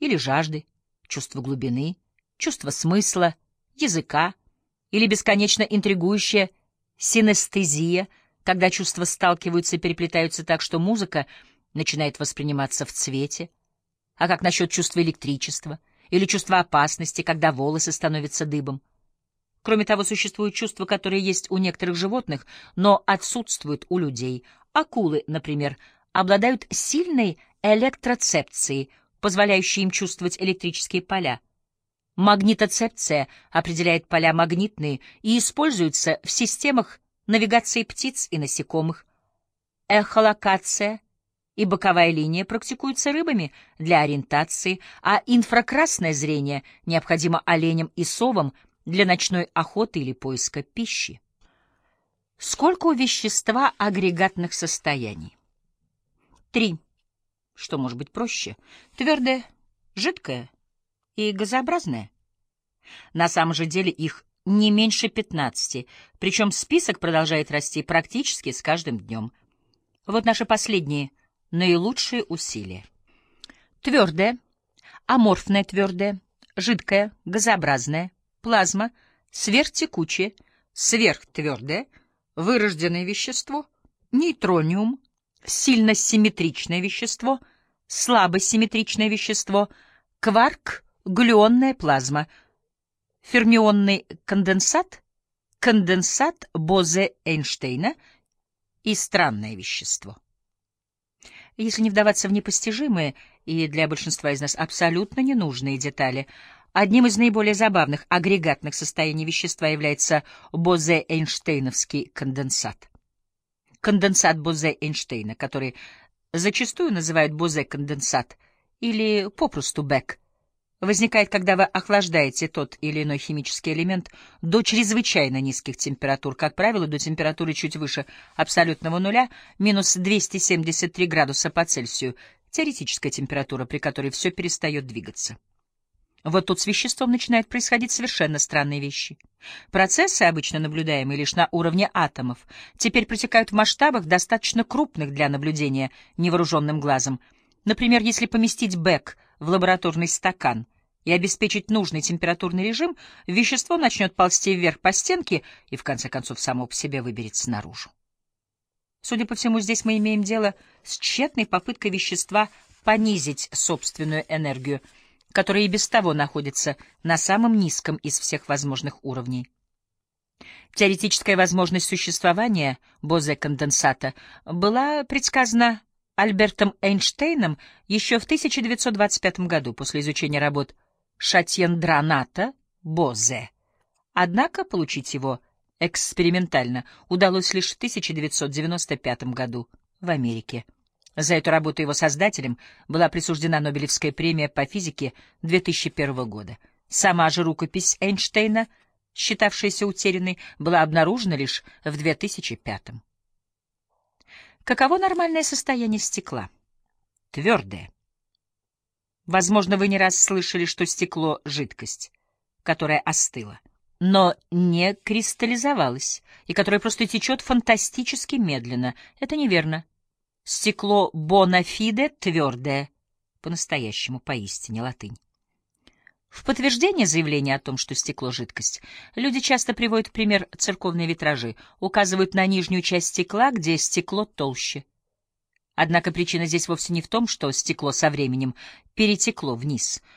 или жажды, чувство глубины, чувство смысла, языка или бесконечно интригующая синестезия, когда чувства сталкиваются и переплетаются так, что музыка начинает восприниматься в цвете. А как насчет чувства электричества или чувства опасности, когда волосы становятся дыбом? Кроме того, существуют чувства, которые есть у некоторых животных, но отсутствуют у людей. Акулы, например, обладают сильной электроцепцией, позволяющей им чувствовать электрические поля. Магнитоцепция определяет поля магнитные и используется в системах навигации птиц и насекомых. Эхолокация и боковая линия практикуются рыбами для ориентации, а инфракрасное зрение необходимо оленям и совам для ночной охоты или поиска пищи. Сколько у вещества агрегатных состояний? Три. Что может быть проще? Твердое, жидкое и газообразное. На самом же деле их не меньше 15, причем список продолжает расти практически с каждым днем. Вот наши последние, наилучшие усилия. Твердое, аморфное твердое, жидкое, газообразное, плазма, сверхтекучее, сверхтвердое, вырожденное вещество, нейтрониум, сильно симметричное вещество, слабосимметричное вещество, кварк, глюонная плазма, фермионный конденсат, конденсат Бозе-Эйнштейна и странное вещество. Если не вдаваться в непостижимые и для большинства из нас абсолютно ненужные детали, одним из наиболее забавных агрегатных состояний вещества является Бозе-Эйнштейновский конденсат. Конденсат Бозе-Эйнштейна, который зачастую называют Бозе-конденсат или попросту Бек, возникает, когда вы охлаждаете тот или иной химический элемент до чрезвычайно низких температур, как правило, до температуры чуть выше абсолютного нуля, минус 273 градуса по Цельсию, теоретическая температура, при которой все перестает двигаться. Вот тут с веществом начинают происходить совершенно странные вещи. Процессы, обычно наблюдаемые лишь на уровне атомов, теперь протекают в масштабах, достаточно крупных для наблюдения невооруженным глазом. Например, если поместить бэк в лабораторный стакан и обеспечить нужный температурный режим, вещество начнет ползти вверх по стенке и, в конце концов, само по себе выберется наружу. Судя по всему, здесь мы имеем дело с тщетной попыткой вещества понизить собственную энергию, которая и без того находится на самом низком из всех возможных уровней. Теоретическая возможность существования Бозе-конденсата была предсказана Альбертом Эйнштейном еще в 1925 году после изучения работ Шатьендраната Бозе. Однако получить его экспериментально удалось лишь в 1995 году в Америке. За эту работу его создателям была присуждена Нобелевская премия по физике 2001 года. Сама же рукопись Эйнштейна, считавшаяся утерянной, была обнаружена лишь в 2005 году. Каково нормальное состояние стекла? Твердое. Возможно, вы не раз слышали, что стекло — жидкость, которая остыла, но не кристаллизовалась, и которая просто течет фантастически медленно. Это неверно. Стекло бонафиде твердое, по-настоящему, поистине латынь. В подтверждение заявления о том, что стекло — жидкость, люди часто приводят пример церковные витражи, указывают на нижнюю часть стекла, где стекло толще. Однако причина здесь вовсе не в том, что стекло со временем перетекло вниз.